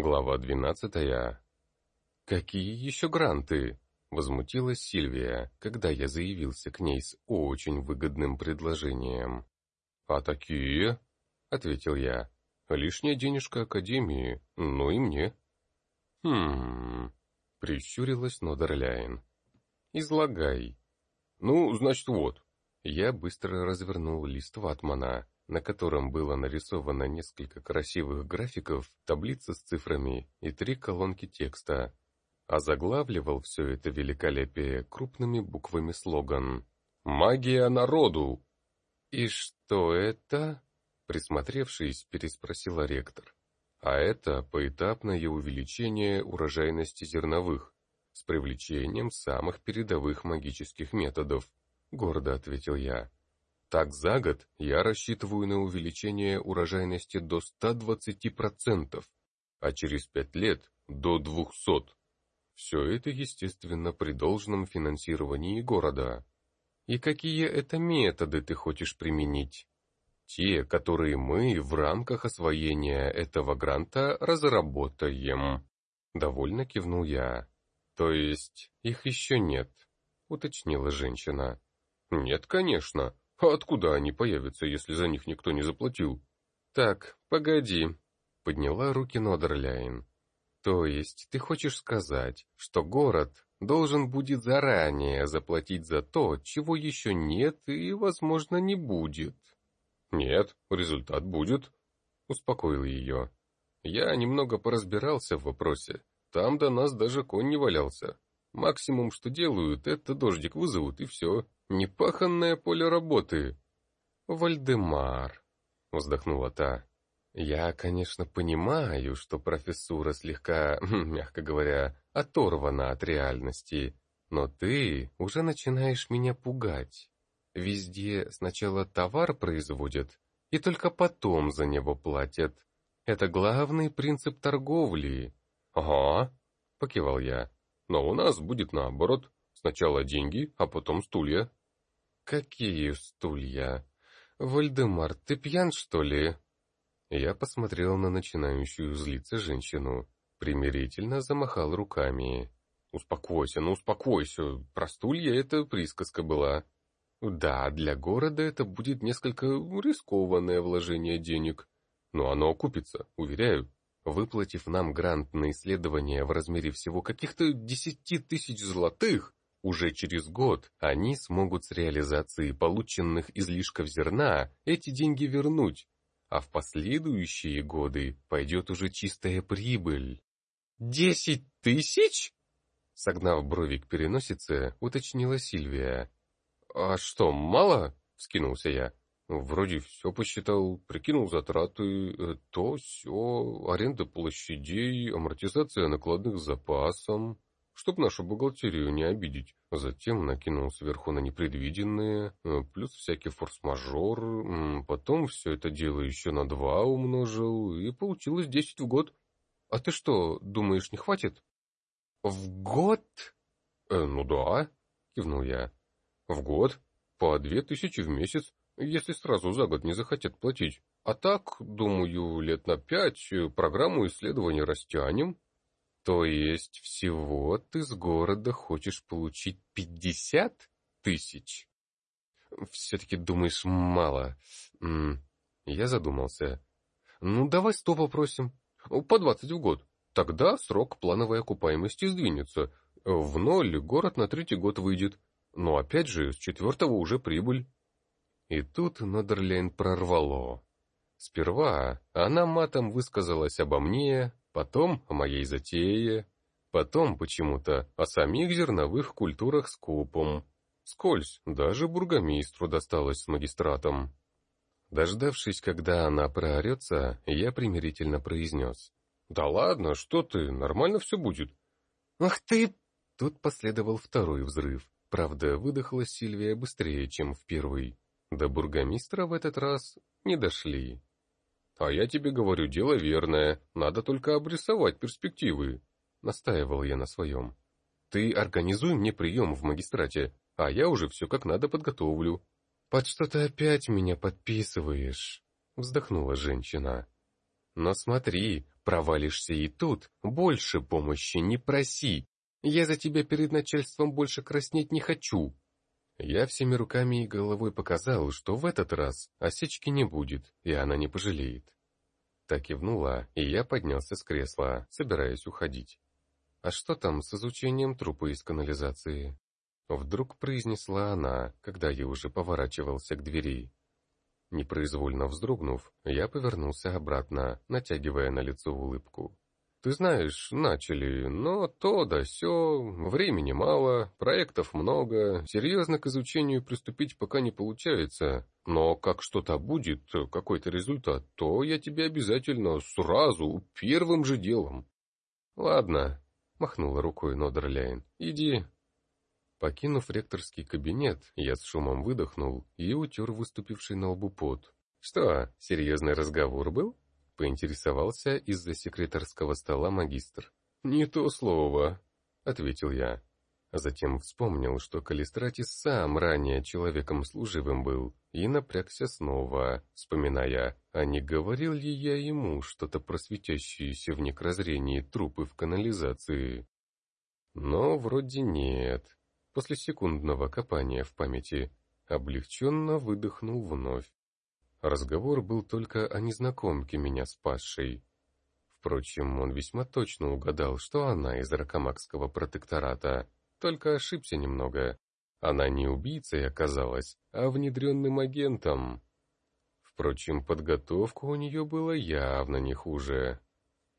Глава двенадцатая. «Какие еще гранты?» — возмутилась Сильвия, когда я заявился к ней с очень выгодным предложением. «А такие?» — ответил я. «Лишняя денежка Академии, ну и мне». «Хм...» — прищурилась Нодерляйн. «Излагай». «Ну, значит, вот». Я быстро развернул лист ватмана, на котором было нарисовано несколько красивых графиков, таблица с цифрами и три колонки текста. А заглавливал все это великолепие крупными буквами слоган «Магия народу!» «И что это?» Присмотревшись, переспросила ректор. «А это поэтапное увеличение урожайности зерновых с привлечением самых передовых магических методов», — гордо ответил я. Так за год я рассчитываю на увеличение урожайности до 120%, а через 5 лет до 200%. Все это, естественно, при должном финансировании города. И какие это методы ты хочешь применить? Те, которые мы в рамках освоения этого гранта разработаем. Довольно кивнул я. То есть их еще нет, уточнила женщина. Нет, конечно, а откуда они появятся, если за них никто не заплатил? Так, погоди, подняла руки Нодерляйн. То есть ты хочешь сказать, что город должен будет заранее заплатить за то, чего еще нет и, возможно, не будет? Нет, результат будет, успокоил ее. Я немного поразбирался в вопросе. Там до нас даже конь не валялся. Максимум, что делают, это дождик вызовут, и все. Непаханное поле работы. Вальдемар, вздохнула та. Я, конечно, понимаю, что профессура слегка, мягко говоря, оторвана от реальности, но ты уже начинаешь меня пугать. Везде сначала товар производят, и только потом за него платят. Это главный принцип торговли. Ага, покивал я. Но у нас будет наоборот. Сначала деньги, а потом стулья. «Какие стулья? Вальдемар, ты пьян, что ли?» Я посмотрел на начинающую злиться женщину, примирительно замахал руками. «Успокойся, ну успокойся, про стулья это присказка была». «Да, для города это будет несколько рискованное вложение денег, но оно окупится, уверяю, выплатив нам грант на исследование в размере всего каких-то десяти тысяч золотых, уже через год они смогут с реализацией полученных излишков зерна эти деньги вернуть, а в последующие годы пойдет уже чистая прибыль. «Десять тысяч?» Согнав брови к переносице, уточнила Сильвия. «А что, мало?» — скинулся я. «Вроде все посчитал, прикинул затраты, э, то все, аренда площадей, амортизация накладных запасом» чтоб нашу бухгалтерию не обидеть. Затем накинул сверху на непредвиденные, э, плюс всякий форс-мажор, потом все это дело еще на два умножил, и получилось десять в год. А ты что, думаешь, не хватит? В год? Э, ну да, кивнул я. В год, по две тысячи в месяц, если сразу за год не захотят платить. А так, думаю, лет на пять э, программу исследования растянем, то есть всего ты с города хочешь получить пятьдесят тысяч? Все-таки думаешь мало. Я задумался. Ну, давай сто попросим. По двадцать в год. Тогда срок плановой окупаемости сдвинется. В ноль город на третий год выйдет. Но опять же, с четвертого уже прибыль. И тут Нодерляйн прорвало. Сперва она матом высказалась обо мне, потом о моей затее, потом почему-то о самих зерновых культурах с купом. Скользь, даже бургомистру досталось с магистратом. Дождавшись, когда она проорется, я примирительно произнес. «Да ладно, что ты, нормально все будет». «Ах ты!» Тут последовал второй взрыв. Правда, выдохла Сильвия быстрее, чем в первый. До бургомистра в этот раз не дошли. «А я тебе говорю, дело верное, надо только обрисовать перспективы», — настаивал я на своем. «Ты организуй мне прием в магистрате, а я уже все как надо подготовлю». «Под что ты опять меня подписываешь?» — вздохнула женщина. «Но смотри, Провалишься и тут, больше помощи не проси. Я за тебя перед начальством больше краснеть не хочу. Я всеми руками и головой показал, что в этот раз осечки не будет, и она не пожалеет. Так кивнула, и я поднялся с кресла, собираясь уходить. «А что там с изучением трупа из канализации?» Вдруг произнесла она, когда я уже поворачивался к двери. Непроизвольно вздрогнув, я повернулся обратно, натягивая на лицо улыбку. «Ты знаешь, начали, но то да сё, времени мало, проектов много, серьезно к изучению приступить пока не получается, но как что-то будет, какой-то результат, то я тебе обязательно сразу, первым же делом». «Ладно», — махнула рукой Нодерляйн, — «иди, Покинув ректорский кабинет, я с шумом выдохнул и утер выступивший на лбу пот. «Что, серьезный разговор был?» — поинтересовался из-за секретарского стола магистр. «Не то слово», — ответил я. Затем вспомнил, что Калистратис сам ранее человеком служивым был, и напрягся снова, вспоминая, а не говорил ли я ему что-то про светящиеся в некрозрении трупы в канализации. Но вроде нет. После секундного копания в памяти облегченно выдохнул вновь. Разговор был только о незнакомке меня спасшей. Впрочем, он весьма точно угадал, что она из Ракомакского протектората, только ошибся немного. Она не убийцей оказалась, а внедренным агентом. Впрочем, подготовка у нее была явно не хуже.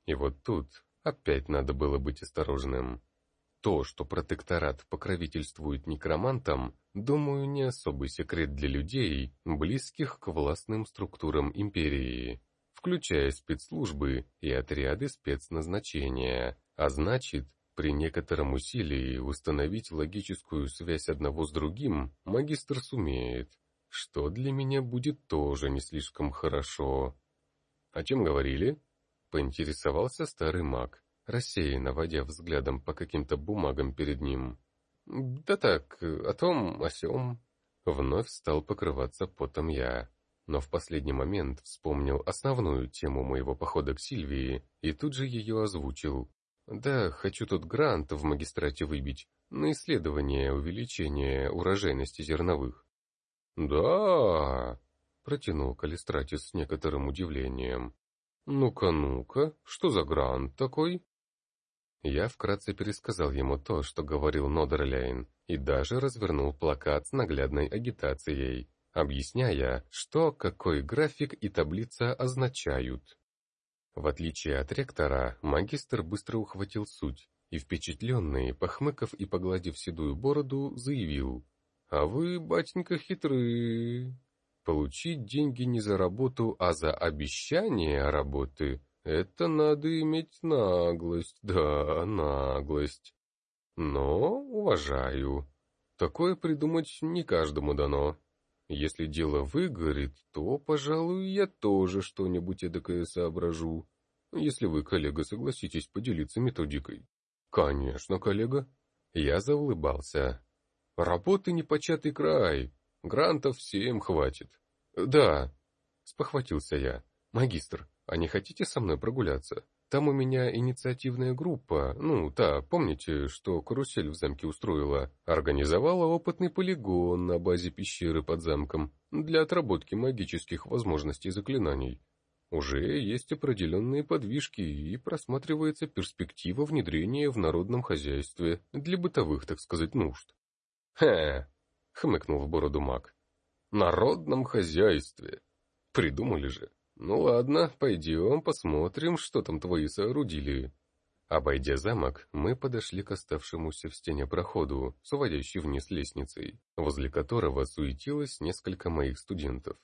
И вот тут опять надо было быть осторожным. То, что протекторат покровительствует некромантам, думаю, не особый секрет для людей, близких к властным структурам империи, включая спецслужбы и отряды спецназначения, а значит, при некотором усилии установить логическую связь одного с другим магистр сумеет, что для меня будет тоже не слишком хорошо. «О чем говорили?» — поинтересовался старый маг рассеянно водя взглядом по каким-то бумагам перед ним. «Да так, о том, о сём». Вновь стал покрываться потом я, но в последний момент вспомнил основную тему моего похода к Сильвии и тут же ее озвучил. «Да, хочу тут грант в магистрате выбить на исследование увеличения урожайности зерновых». «Да!» — протянул Калистратис с некоторым удивлением. «Ну-ка, ну-ка, что за грант такой?» Я вкратце пересказал ему то, что говорил Нодерляйн, и даже развернул плакат с наглядной агитацией, объясняя, что какой график и таблица означают. В отличие от ректора, магистр быстро ухватил суть, и впечатленный, похмыков и погладив седую бороду, заявил, «А вы, батенька, хитры. Получить деньги не за работу, а за обещание работы это надо иметь наглость, да, наглость. Но уважаю. Такое придумать не каждому дано. Если дело выгорит, то, пожалуй, я тоже что-нибудь эдакое соображу. Если вы, коллега, согласитесь поделиться методикой. Конечно, коллега. Я заулыбался. Работы непочатый край. Грантов всем хватит. Да, спохватился я. Магистр, а не хотите со мной прогуляться? Там у меня инициативная группа, ну, та, помните, что карусель в замке устроила, организовала опытный полигон на базе пещеры под замком для отработки магических возможностей заклинаний. Уже есть определенные подвижки и просматривается перспектива внедрения в народном хозяйстве для бытовых, так сказать, нужд. «Хе!» — хмыкнул в бороду маг. «Народном хозяйстве! Придумали же!» «Ну ладно, пойдем посмотрим, что там твои соорудили». Обойдя замок, мы подошли к оставшемуся в стене проходу, с вниз лестницей, возле которого суетилось несколько моих студентов.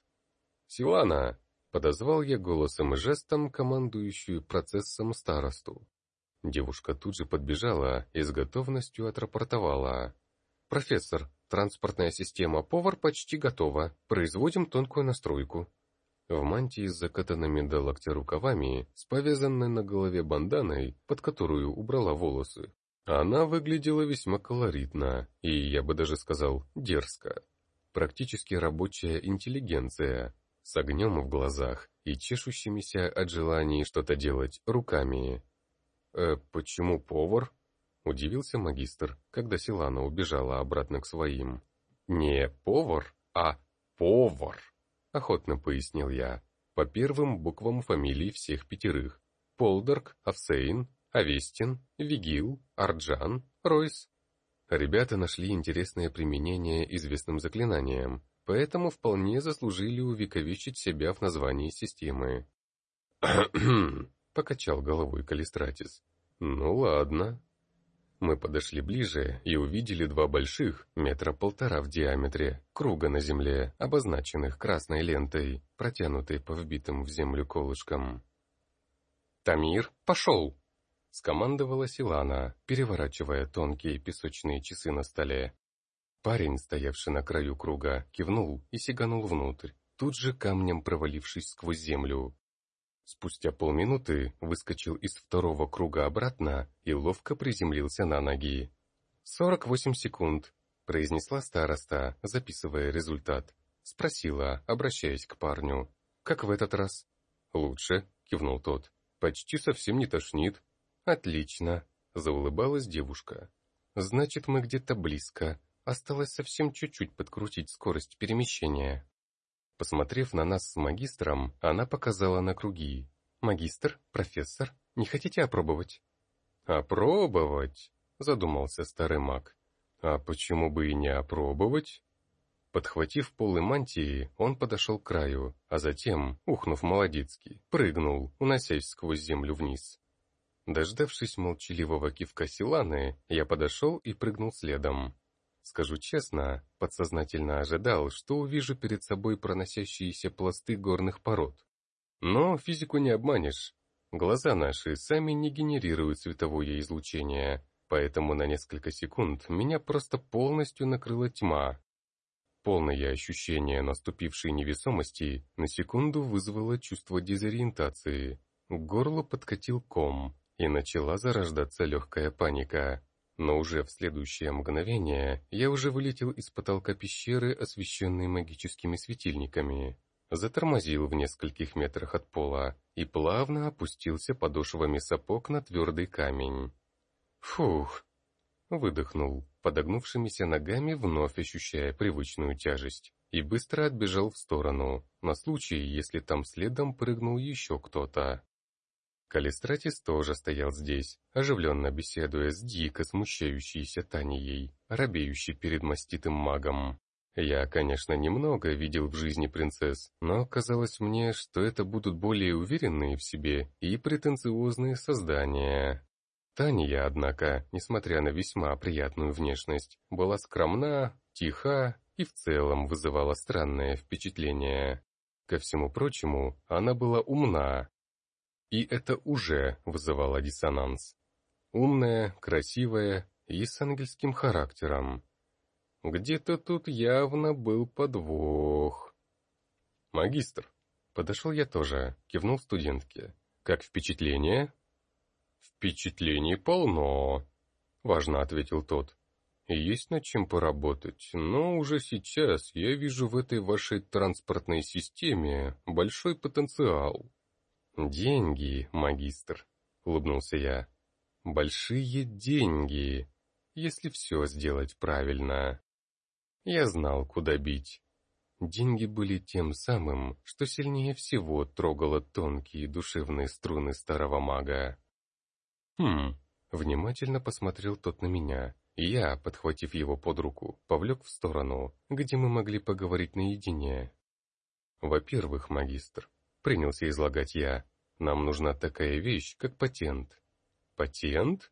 «Силана!» — подозвал я голосом и жестом командующую процессом старосту. Девушка тут же подбежала и с готовностью отрапортовала. «Профессор, транспортная система «Повар» почти готова. Производим тонкую настройку. В мантии с закатанными до локтя рукавами, с повязанной на голове банданой, под которую убрала волосы. Она выглядела весьма колоритно, и, я бы даже сказал, дерзко. Практически рабочая интеллигенция, с огнем в глазах и чешущимися от желания что-то делать руками. «Э, почему повар?» — удивился магистр, когда Силана убежала обратно к своим. «Не повар, а повар», — охотно пояснил я, по первым буквам фамилий всех пятерых. Полдорг, Авсейн, Авестин, Вигил, Арджан, Ройс. Ребята нашли интересное применение известным заклинаниям, поэтому вполне заслужили увековечить себя в названии системы. покачал головой Калистратис. «Ну ладно». Мы подошли ближе и увидели два больших, метра полтора в диаметре, круга на земле, обозначенных красной лентой, протянутой по вбитым в землю колышкам. «Тамир, пошел!» — скомандовала Силана, переворачивая тонкие песочные часы на столе. Парень, стоявший на краю круга, кивнул и сиганул внутрь, тут же камнем провалившись сквозь землю. Спустя полминуты выскочил из второго круга обратно и ловко приземлился на ноги. «Сорок восемь секунд», — произнесла староста, записывая результат. Спросила, обращаясь к парню. «Как в этот раз?» «Лучше», — кивнул тот. «Почти совсем не тошнит». «Отлично», — заулыбалась девушка. «Значит, мы где-то близко. Осталось совсем чуть-чуть подкрутить скорость перемещения». Посмотрев на нас с магистром, она показала на круги. «Магистр, профессор, не хотите опробовать?» «Опробовать?» — задумался старый маг. «А почему бы и не опробовать?» Подхватив полы мантии, он подошел к краю, а затем, ухнув молодецки, прыгнул, уносясь сквозь землю вниз. Дождавшись молчаливого кивка Силаны, я подошел и прыгнул следом. Скажу честно, подсознательно ожидал, что увижу перед собой проносящиеся пласты горных пород. Но физику не обманешь. Глаза наши сами не генерируют световое излучение, поэтому на несколько секунд меня просто полностью накрыла тьма. Полное ощущение наступившей невесомости на секунду вызвало чувство дезориентации. К горлу подкатил ком, и начала зарождаться легкая паника. Но уже в следующее мгновение я уже вылетел из потолка пещеры, освещенной магическими светильниками, затормозил в нескольких метрах от пола и плавно опустился подошвами сапог на твердый камень. Фух! Выдохнул, подогнувшимися ногами вновь ощущая привычную тяжесть, и быстро отбежал в сторону, на случай, если там следом прыгнул еще кто-то. Калистратис тоже стоял здесь, оживленно беседуя с дико смущающейся Танией, робеющей перед маститым магом. Я, конечно, немного видел в жизни принцесс, но казалось мне, что это будут более уверенные в себе и претенциозные создания. Таня, однако, несмотря на весьма приятную внешность, была скромна, тиха и в целом вызывала странное впечатление. Ко всему прочему, она была умна, и это уже вызывало диссонанс. Умная, красивая и с ангельским характером. Где-то тут явно был подвох. «Магистр!» Подошел я тоже, кивнул студентке. «Как впечатление?» «Впечатлений полно», — важно ответил тот. «Есть над чем поработать, но уже сейчас я вижу в этой вашей транспортной системе большой потенциал. «Деньги, магистр», — улыбнулся я. «Большие деньги, если все сделать правильно». Я знал, куда бить. Деньги были тем самым, что сильнее всего трогало тонкие душевные струны старого мага. «Хм», — внимательно посмотрел тот на меня, я, подхватив его под руку, повлек в сторону, где мы могли поговорить наедине. «Во-первых, магистр, принялся излагать я. Нам нужна такая вещь, как патент. Патент?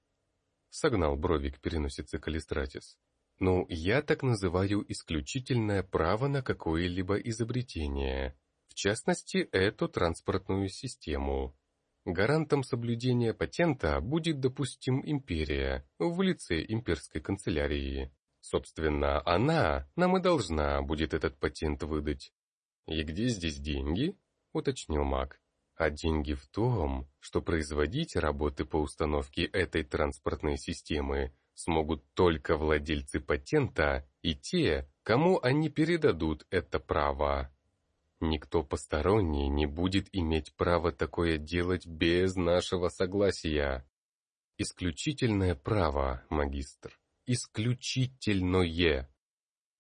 Согнал бровик переносицы Калистратис. Ну, я так называю исключительное право на какое-либо изобретение, в частности, эту транспортную систему. Гарантом соблюдения патента будет, допустим, империя в лице имперской канцелярии. Собственно, она нам и должна будет этот патент выдать. «И где здесь деньги?» — уточнил маг. А деньги в том, что производить работы по установке этой транспортной системы смогут только владельцы патента и те, кому они передадут это право. Никто посторонний не будет иметь права такое делать без нашего согласия. Исключительное право, магистр. Исключительное.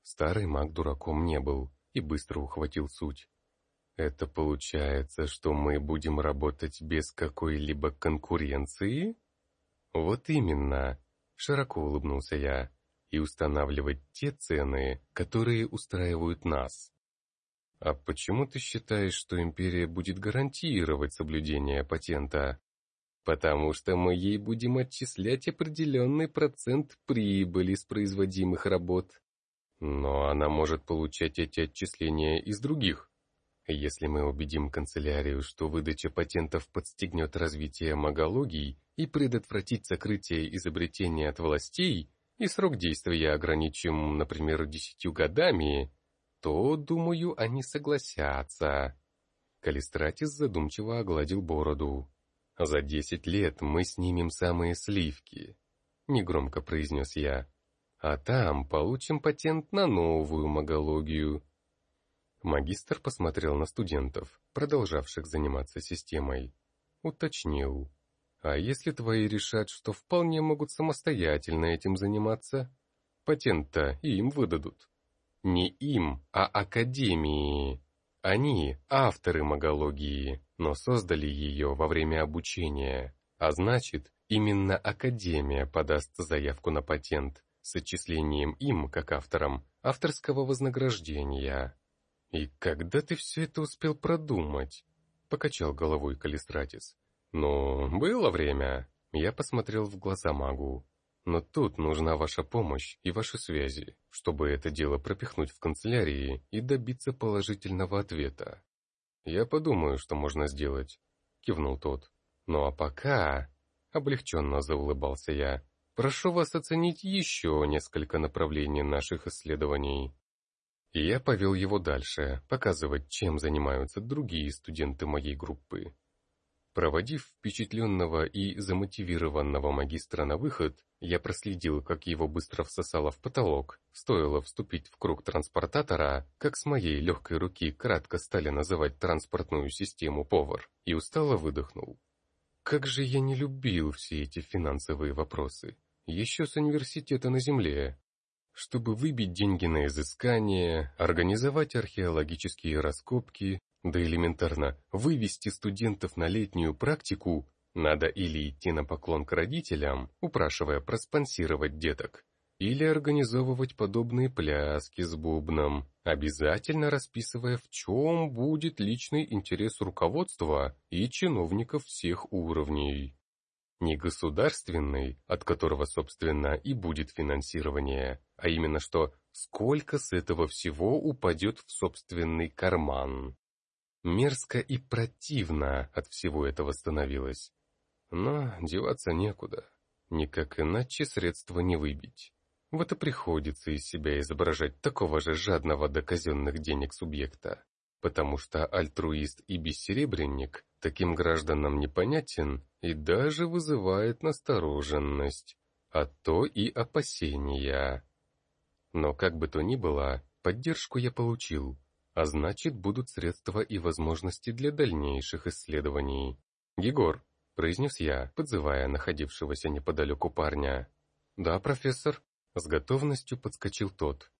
Старый маг дураком не был и быстро ухватил суть. Это получается, что мы будем работать без какой-либо конкуренции? Вот именно, широко улыбнулся я, и устанавливать те цены, которые устраивают нас. А почему ты считаешь, что империя будет гарантировать соблюдение патента? Потому что мы ей будем отчислять определенный процент прибыли с производимых работ. Но она может получать эти отчисления из других. Если мы убедим канцелярию, что выдача патентов подстегнет развитие магологий и предотвратит сокрытие изобретения от властей, и срок действия ограничим, например, десятью годами, то, думаю, они согласятся. Калистратис задумчиво огладил бороду. «За десять лет мы снимем самые сливки», — негромко произнес я. «А там получим патент на новую магологию». Магистр посмотрел на студентов, продолжавших заниматься системой. Уточнил. «А если твои решат, что вполне могут самостоятельно этим заниматься? Патент-то им выдадут». Не им, а Академии. Они – авторы магологии, но создали ее во время обучения, а значит, именно Академия подаст заявку на патент с отчислением им, как авторам, авторского вознаграждения. «И когда ты все это успел продумать?» — покачал головой Калистратис. «Ну, было время». Я посмотрел в глаза магу. Но тут нужна ваша помощь и ваши связи, чтобы это дело пропихнуть в канцелярии и добиться положительного ответа. Я подумаю, что можно сделать, кивнул тот. Ну а пока, облегченно заулыбался я, прошу вас оценить еще несколько направлений наших исследований. Я повел его дальше, показывать, чем занимаются другие студенты моей группы. Проводив впечатленного и замотивированного магистра на выход, я проследил, как его быстро всосало в потолок. Стоило вступить в круг транспортатора, как с моей легкой руки кратко стали называть транспортную систему повар, и устало выдохнул. Как же я не любил все эти финансовые вопросы. Еще с университета на Земле. Чтобы выбить деньги на изыскание, организовать археологические раскопки, да элементарно, вывести студентов на летнюю практику надо или идти на поклон к родителям, упрашивая проспонсировать деток, или организовывать подобные пляски с бубном, обязательно расписывая, в чем будет личный интерес руководства и чиновников всех уровней. Не государственный, от которого, собственно, и будет финансирование, а именно что сколько с этого всего упадет в собственный карман. Мерзко и противно от всего этого становилось. Но деваться некуда. Никак иначе средства не выбить. Вот и приходится из себя изображать такого же жадного до казенных денег субъекта. Потому что альтруист и бессеребренник таким гражданам непонятен и даже вызывает настороженность, а то и опасения. Но как бы то ни было, поддержку я получил, а значит, будут средства и возможности для дальнейших исследований. «Егор», — произнес я, подзывая находившегося неподалеку парня. «Да, профессор», — с готовностью подскочил тот.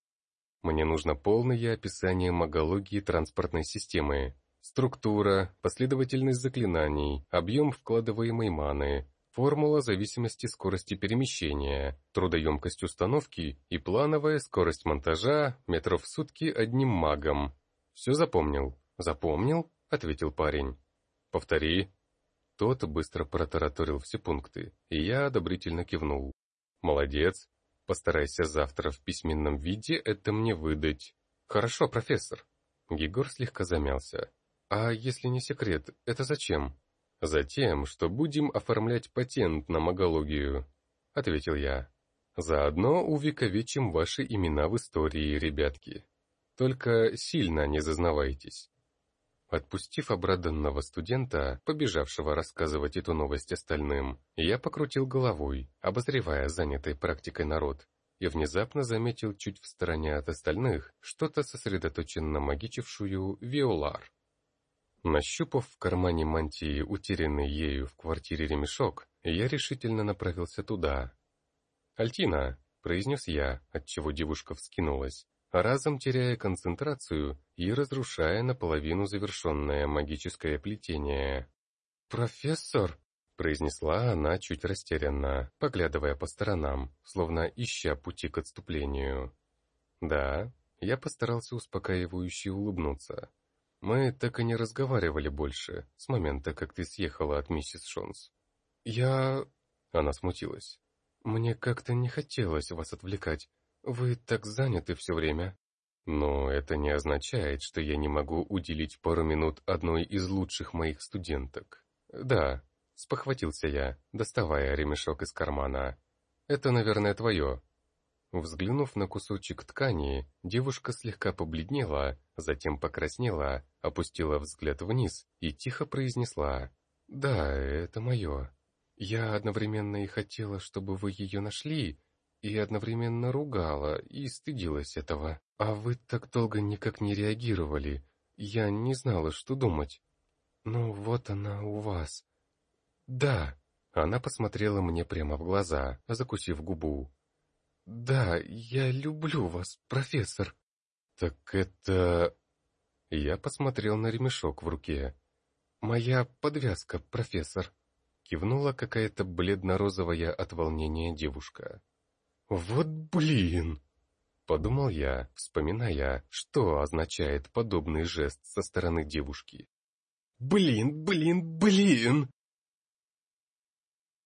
«Мне нужно полное описание магологии транспортной системы. Структура, последовательность заклинаний, объем вкладываемой маны, формула зависимости скорости перемещения, трудоемкость установки и плановая скорость монтажа метров в сутки одним магом, «Все запомнил?» «Запомнил?» — ответил парень. «Повтори». Тот быстро протараторил все пункты, и я одобрительно кивнул. «Молодец. Постарайся завтра в письменном виде это мне выдать». «Хорошо, профессор». Егор слегка замялся. «А если не секрет, это зачем?» «Затем, что будем оформлять патент на магологию», — ответил я. «Заодно увековечим ваши имена в истории, ребятки». Только сильно не зазнавайтесь. Отпустив обрадованного студента, побежавшего рассказывать эту новость остальным, я покрутил головой, обозревая занятый практикой народ, и внезапно заметил чуть в стороне от остальных что-то сосредоточенно магичившую Виолар. Нащупав в кармане мантии утерянный ею в квартире ремешок, я решительно направился туда. «Альтина!» — произнес я, отчего девушка вскинулась, разом теряя концентрацию и разрушая наполовину завершенное магическое плетение. «Профессор!» — произнесла она чуть растерянно, поглядывая по сторонам, словно ища пути к отступлению. «Да», — я постарался успокаивающе улыбнуться. «Мы так и не разговаривали больше, с момента, как ты съехала от миссис Шонс». «Я...» — она смутилась. «Мне как-то не хотелось вас отвлекать. Вы так заняты все время». «Но это не означает, что я не могу уделить пару минут одной из лучших моих студенток. Да, Спохватился я, доставая ремешок из кармана. «Это, наверное, твое». Взглянув на кусочек ткани, девушка слегка побледнела, затем покраснела, опустила взгляд вниз и тихо произнесла «Да, это мое. Я одновременно и хотела, чтобы вы ее нашли, и одновременно ругала и стыдилась этого. А вы так долго никак не реагировали. Я не знала, что думать. Ну вот она у вас. «Да». Она посмотрела мне прямо в глаза, закусив губу. «Да, я люблю вас, профессор». «Так это...» Я посмотрел на ремешок в руке. «Моя подвязка, профессор», — кивнула какая-то бледно-розовая от волнения девушка. «Вот блин!» — подумал я, вспоминая, что означает подобный жест со стороны девушки. «Блин, блин, блин!»